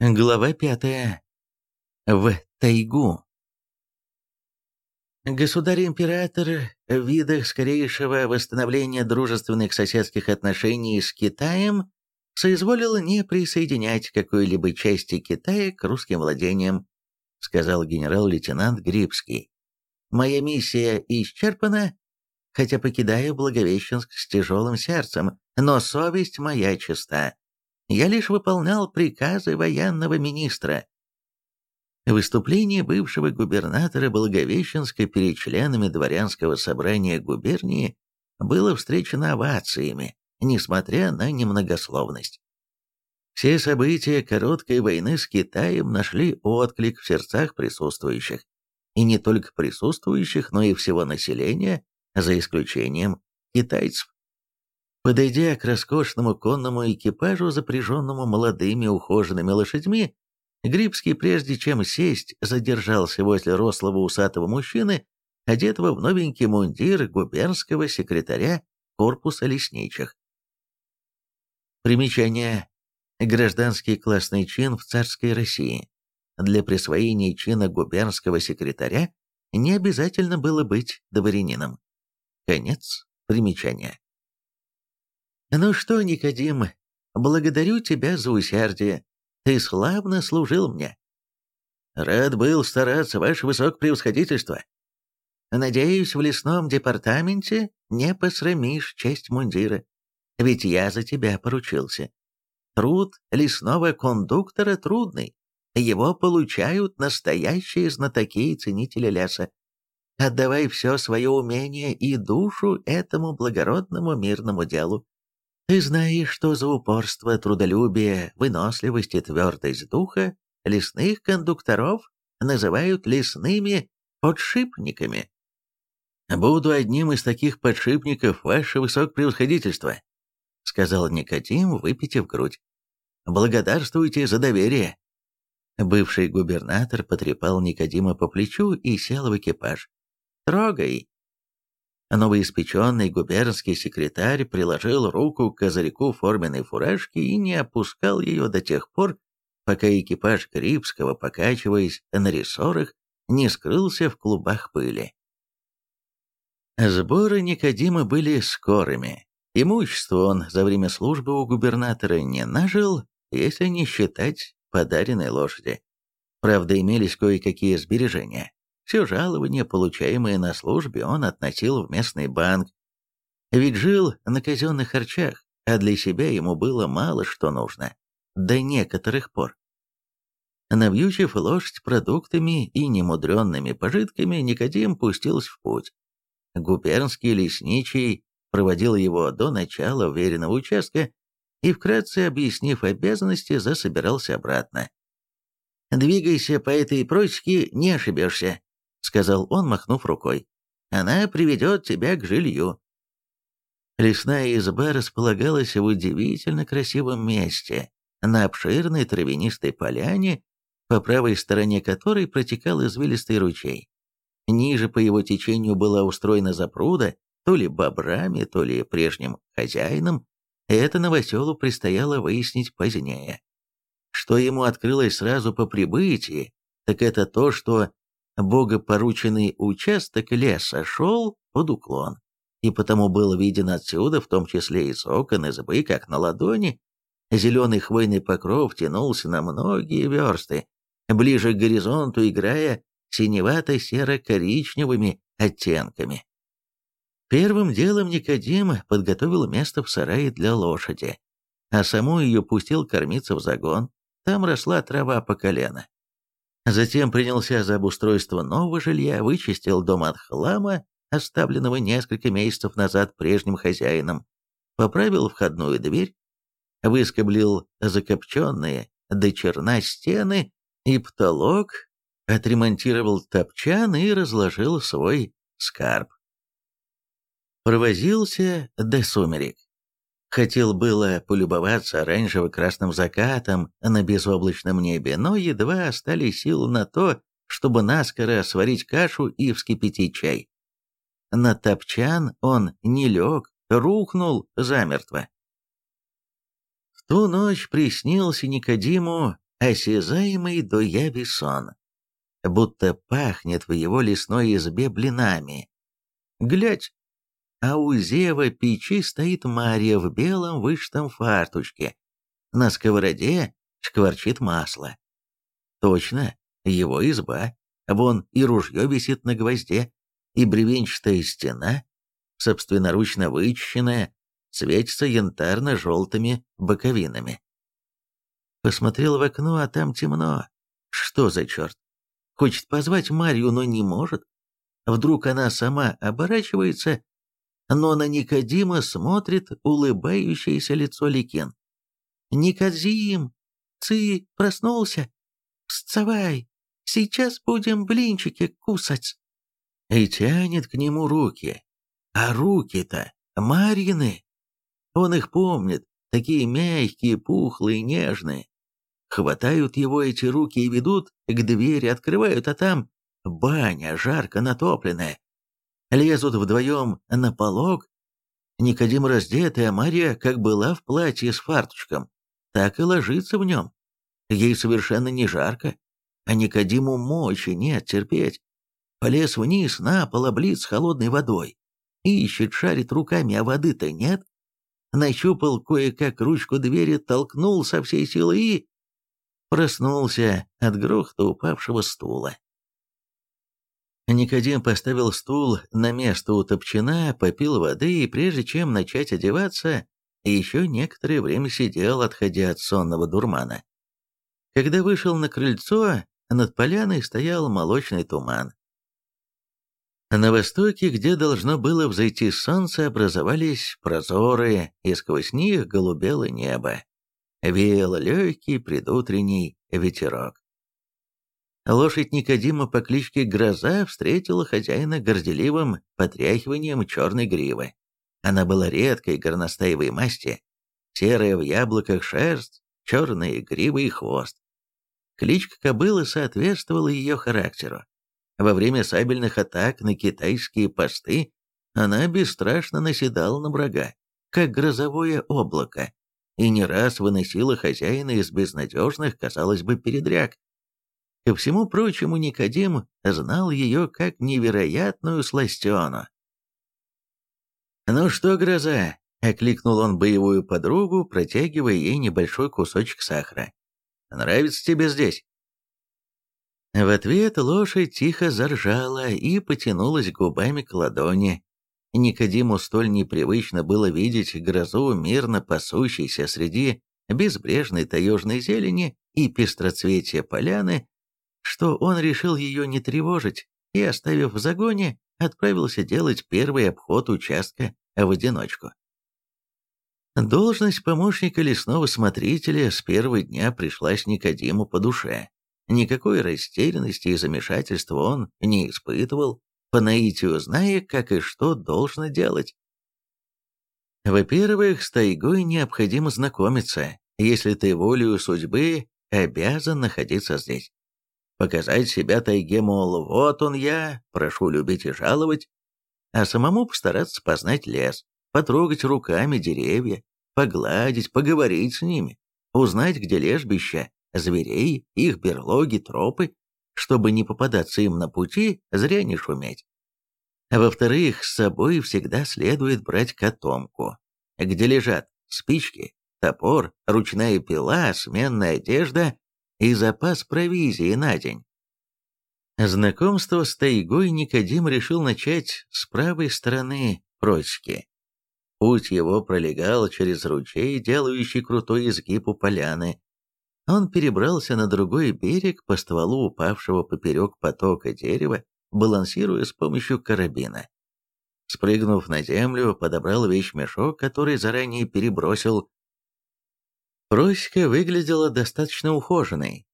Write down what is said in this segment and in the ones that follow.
Глава пятая. В тайгу. Государь-император в видах скорейшего восстановления дружественных соседских отношений с Китаем соизволил не присоединять какой-либо части Китая к русским владениям, сказал генерал-лейтенант Грибский. Моя миссия исчерпана, хотя покидаю Благовещенск с тяжелым сердцем, но совесть моя чиста. Я лишь выполнял приказы военного министра. Выступление бывшего губернатора Благовещенска перед членами дворянского собрания губернии было встречено овациями, несмотря на немногословность. Все события короткой войны с Китаем нашли отклик в сердцах присутствующих. И не только присутствующих, но и всего населения, за исключением китайцев. Подойдя к роскошному конному экипажу, запряженному молодыми ухоженными лошадьми, Грибский, прежде чем сесть, задержался возле рослого усатого мужчины, одетого в новенький мундир губернского секретаря корпуса лесничих. Примечание. Гражданский классный чин в царской России. Для присвоения чина губернского секретаря не обязательно было быть дворянином. Конец примечания. «Ну что, Никодим, благодарю тебя за усердие. Ты славно служил мне». «Рад был стараться, ваше высокопревосходительство». «Надеюсь, в лесном департаменте не посрамишь честь мундира, ведь я за тебя поручился. Труд лесного кондуктора трудный, его получают настоящие знатоки и ценители леса. Отдавай все свое умение и душу этому благородному мирному делу. Ты знаешь, что за упорство, трудолюбие, выносливость и твердость духа лесных кондукторов называют лесными подшипниками. «Буду одним из таких подшипников, ваше высокопревосходительство», сказал Никодим, выпитив грудь. «Благодарствуйте за доверие». Бывший губернатор потрепал Никодима по плечу и сел в экипаж. «Трогай», Новоиспеченный губернский секретарь приложил руку к козырьку форменной фуражки и не опускал ее до тех пор, пока экипаж Крипского, покачиваясь на рессорах, не скрылся в клубах пыли. Сборы Никодима были скорыми. Имущество он за время службы у губернатора не нажил, если не считать подаренной лошади. Правда, имелись кое-какие сбережения. Все жалование, получаемое на службе, он относил в местный банк. Ведь жил на казенных харчах, а для себя ему было мало что нужно. До некоторых пор. Навьючив лошадь продуктами и немудренными пожитками, Никодим пустился в путь. Губернский лесничий проводил его до начала уверенного участка и, вкратце объяснив обязанности, засобирался обратно. «Двигайся по этой просеке, не ошибешься», — сказал он, махнув рукой. «Она приведет тебя к жилью». Лесная изба располагалась в удивительно красивом месте, на обширной травянистой поляне, по правой стороне которой протекал извилистый ручей. Ниже по его течению была устроена запруда, то ли бобрами, то ли прежним хозяином. Это новоселу предстояло выяснить позднее. Что ему открылось сразу по прибытии, так это то, что богопорученный участок леса шел под уклон, и потому был виден отсюда, в том числе из окон избы, как на ладони, зеленый хвойный покров тянулся на многие версты, ближе к горизонту играя синевато-серо-коричневыми оттенками. Первым делом Никодим подготовил место в сарае для лошади, а саму ее пустил кормиться в загон, там росла трава по колено. Затем принялся за обустройство нового жилья, вычистил дом от хлама, оставленного несколько месяцев назад прежним хозяином, поправил входную дверь, выскоблил закопченные до черна стены и потолок, отремонтировал топчан и разложил свой скарб. Провозился до сумерек. Хотел было полюбоваться оранжево-красным закатом на безоблачном небе, но едва остались силы на то, чтобы наскоро сварить кашу и вскипятить чай. На топчан он не лег, рухнул замертво. В ту ночь приснился Никодиму осязаемый до яви сон, будто пахнет в его лесной избе блинами. Глядь, а у зева печи стоит Мария в белом вышитом фартучке. На сковороде шкварчит масло. Точно, его изба. Вон и ружье висит на гвозде, и бревенчатая стена, собственноручно вычищенная, светится янтарно-желтыми боковинами. Посмотрел в окно, а там темно. Что за черт? Хочет позвать Марью, но не может. Вдруг она сама оборачивается, но на Никодима смотрит улыбающееся лицо Ликин. «Никодим, ты проснулся? Вставай, сейчас будем блинчики кусать!» И тянет к нему руки. А руки-то Марьины. Он их помнит, такие мягкие, пухлые, нежные. Хватают его эти руки и ведут к двери, открывают, а там баня, жарко натопленная. Лезут вдвоем на полог. Никодим раздетый, а Марья, как была в платье с фарточком, так и ложится в нем. Ей совершенно не жарко, а Никодиму мочи нет терпеть. Полез вниз, на пол облит с холодной водой. Ищет, шарит руками, а воды-то нет. Нащупал кое-как ручку двери, толкнул со всей силы и... Проснулся от грохота упавшего стула. Никодим поставил стул на место у топчина, попил воды и, прежде чем начать одеваться, еще некоторое время сидел, отходя от сонного дурмана. Когда вышел на крыльцо, над поляной стоял молочный туман. На востоке, где должно было взойти солнце, образовались прозоры, и сквозь них голубело небо. Веял легкий предутренний ветерок. Лошадь Никодима по кличке Гроза встретила хозяина горделивым потряхиванием черной гривы. Она была редкой горностаевой масти, серая в яблоках шерсть, черные гривы и хвост. Кличка кобылы соответствовала ее характеру. Во время сабельных атак на китайские посты она бесстрашно наседала на врага, как грозовое облако, и не раз выносила хозяина из безнадежных, казалось бы, передряг. Ко всему прочему, Никодим знал ее как невероятную сластену. «Ну что, гроза?» — окликнул он боевую подругу, протягивая ей небольшой кусочек сахара. «Нравится тебе здесь?» В ответ лошадь тихо заржала и потянулась губами к ладони. Никодиму столь непривычно было видеть грозу, мирно пасущейся среди безбрежной таежной зелени и пестроцветия поляны, что он решил ее не тревожить и, оставив в загоне, отправился делать первый обход участка в одиночку. Должность помощника лесного смотрителя с первого дня пришлась Никодиму по душе. Никакой растерянности и замешательства он не испытывал, по наитию зная, как и что должно делать. Во-первых, с тайгой необходимо знакомиться, если ты волею судьбы обязан находиться здесь. Показать себя тайге, мол, вот он я, прошу любить и жаловать, а самому постараться познать лес, потрогать руками деревья, погладить, поговорить с ними, узнать, где лежбища, зверей, их берлоги, тропы, чтобы не попадаться им на пути, зря не шуметь. Во-вторых, с собой всегда следует брать котомку, где лежат спички, топор, ручная пила, сменная одежда и запас провизии на день. Знакомство с тайгой Никодим решил начать с правой стороны просеки. Путь его пролегал через ручей, делающий крутой изгиб у поляны, он перебрался на другой берег по стволу упавшего поперек потока дерева, балансируя с помощью карабина. Спрыгнув на землю, подобрал вещмешок, который заранее перебросил. Просека выглядела достаточно ухоженной.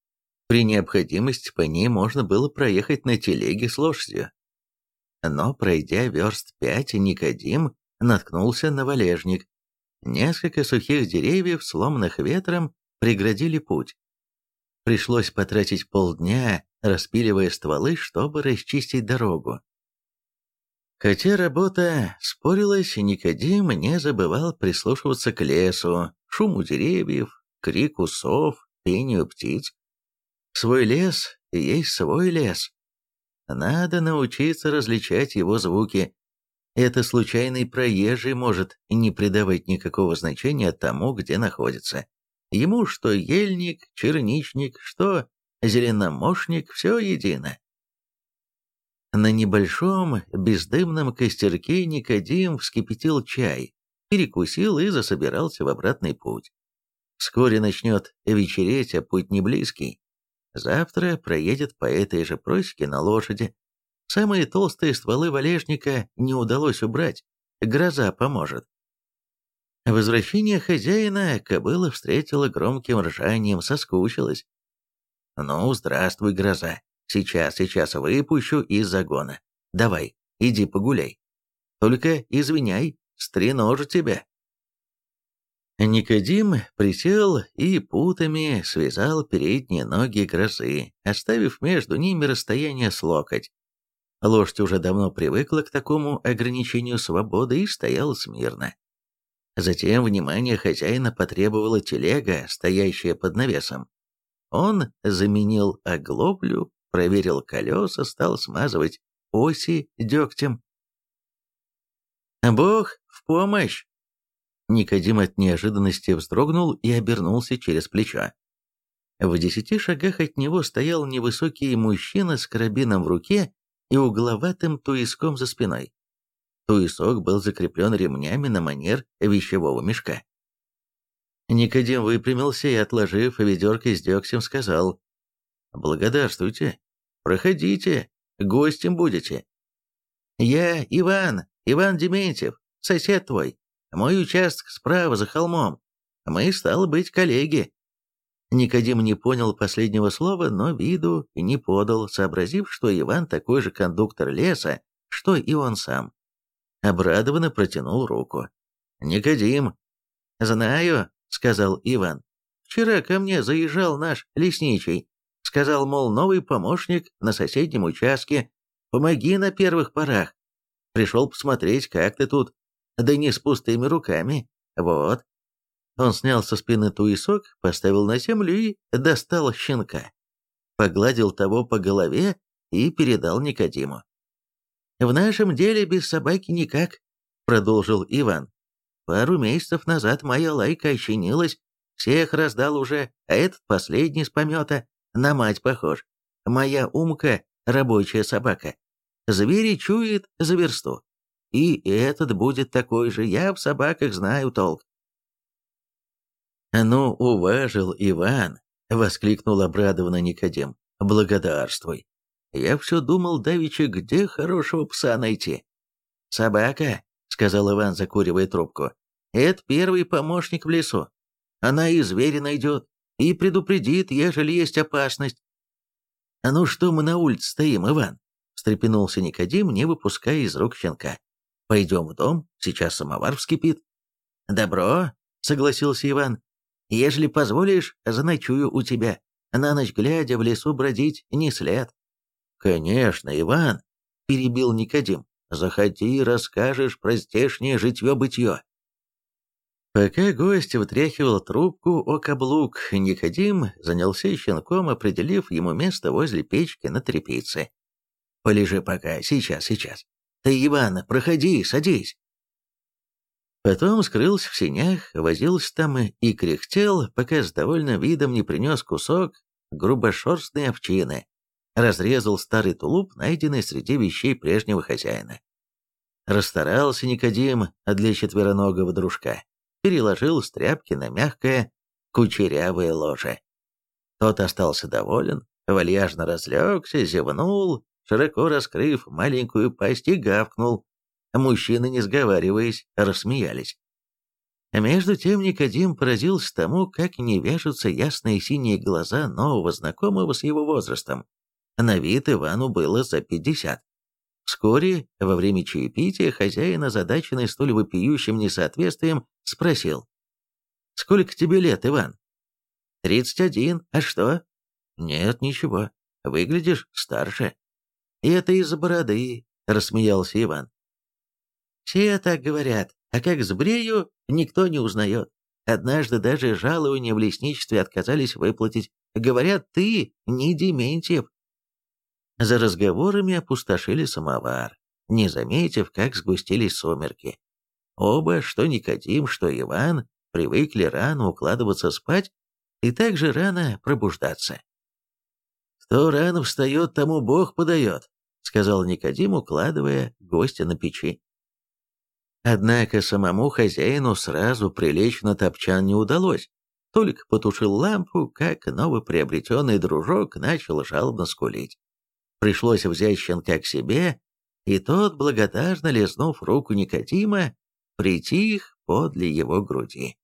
При необходимости по ней можно было проехать на телеге с лошадью. Но, пройдя верст пять, Никодим наткнулся на валежник. Несколько сухих деревьев, сломанных ветром, преградили путь. Пришлось потратить полдня, распиливая стволы, чтобы расчистить дорогу. Хотя работа спорилась, Никодим не забывал прислушиваться к лесу, шуму деревьев, крику сов пению птиц. Свой лес есть свой лес. Надо научиться различать его звуки. Это случайный проезжий может не придавать никакого значения тому, где находится. Ему что ельник, черничник, что зеленомошник, все едино. На небольшом бездымном костерке Никодим вскипятил чай, перекусил и засобирался в обратный путь. Вскоре начнет вечереть, а путь не близкий. Завтра проедет по этой же просеке на лошади. Самые толстые стволы валежника не удалось убрать, гроза поможет. Возвращение хозяина кобыла встретила громким ржанием, соскучилась. «Ну, здравствуй, гроза. Сейчас, сейчас выпущу из загона. Давай, иди погуляй. Только извиняй, стреножу тебя. Никодим присел и путами связал передние ноги грозы, оставив между ними расстояние с локоть. Лошадь уже давно привыкла к такому ограничению свободы и стояла смирно. Затем внимание хозяина потребовала телега, стоящая под навесом. Он заменил оглоблю проверил колеса, стал смазывать оси дегтем. «Бог в помощь!» Никодим от неожиданности вздрогнул и обернулся через плечо. В десяти шагах от него стоял невысокий мужчина с карабином в руке и угловатым туиском за спиной. Туисок был закреплен ремнями на манер вещевого мешка. Никодим выпрямился и, отложив ведерко с дегтем, сказал «Благодарствуйте, Проходите, гостем будете. Я Иван, Иван Дементьев, сосед твой. Мой участок справа за холмом. Мы, стало быть, коллеги. Никодим не понял последнего слова, но виду не подал, сообразив, что Иван такой же кондуктор леса, что и он сам. Обрадованно протянул руку. «Никодим!» «Знаю», — сказал Иван. «Вчера ко мне заезжал наш лесничий. Сказал, мол, новый помощник на соседнем участке. Помоги на первых порах. Пришел посмотреть, как ты тут. Да не с пустыми руками. Вот. Он снял со спины туесок, поставил на землю и достал щенка. Погладил того по голове и передал Никодиму. «В нашем деле без собаки никак», — продолжил Иван. «Пару месяцев назад моя лайка ощенилась, всех раздал уже, а этот последний с помета. На мать похож. Моя умка — рабочая собака. Звери чует за версту. И этот будет такой же, я в собаках знаю толк. «Ну, уважил Иван!» — воскликнул обрадованно Никодим. «Благодарствуй! Я все думал, давеча, где хорошего пса найти?» «Собака», — сказал Иван, закуривая трубку, — «это первый помощник в лесу. Она и зверя найдет, и предупредит, ежели есть опасность. «А ну что мы на улице стоим, Иван?» — встрепенулся Никодим, не выпуская из рук щенка. «Пойдем в дом, сейчас самовар вскипит». «Добро», — согласился Иван. «Ежели позволишь, заночую у тебя. На ночь глядя в лесу бродить не след». «Конечно, Иван», — перебил Никодим. «Заходи, расскажешь про здешнее житье-бытье». Пока гость вытряхивал трубку о каблук, Никодим занялся щенком, определив ему место возле печки на тряпице. «Полежи пока, сейчас, сейчас. Ты, Иван, проходи, садись». Потом скрылся в сенях, возился там и кряхтел, пока с довольным видом не принес кусок грубошерстной овчины, разрезал старый тулуп, найденный среди вещей прежнего хозяина. Расстарался Никодим для четвероногого дружка переложил с тряпки на мягкое, кучерявое ложе. Тот остался доволен, вальяжно разлегся, зевнул, широко раскрыв маленькую пасть и гавкнул. Мужчины, не сговариваясь, рассмеялись. Между тем Никодим поразился тому, как не вяжутся ясные синие глаза нового знакомого с его возрастом. На вид Ивану было за пятьдесят. Вскоре, во время чаепития, хозяин, озадаченный столь вопиющим несоответствием, спросил. «Сколько тебе лет, Иван?» «Тридцать один. А что?» «Нет, ничего. Выглядишь старше». «И это из-за бороды», — рассмеялся Иван. «Все так говорят, а как сбрею, никто не узнает. Однажды даже жалование в лесничестве отказались выплатить. Говорят, ты не Дементьев. За разговорами опустошили самовар, не заметив, как сгустились сумерки. Оба, что Никодим, что Иван, привыкли рано укладываться спать и также рано пробуждаться. «Кто рано встает, тому Бог подает», — сказал Никодим, укладывая гостя на печи. Однако самому хозяину сразу прилечь на топчан не удалось. Только потушил лампу, как новоприобретенный дружок начал жалобно скулить. Пришлось взять щенка к себе, и тот, благодарно лизнув руку Никодима, притих подле его груди.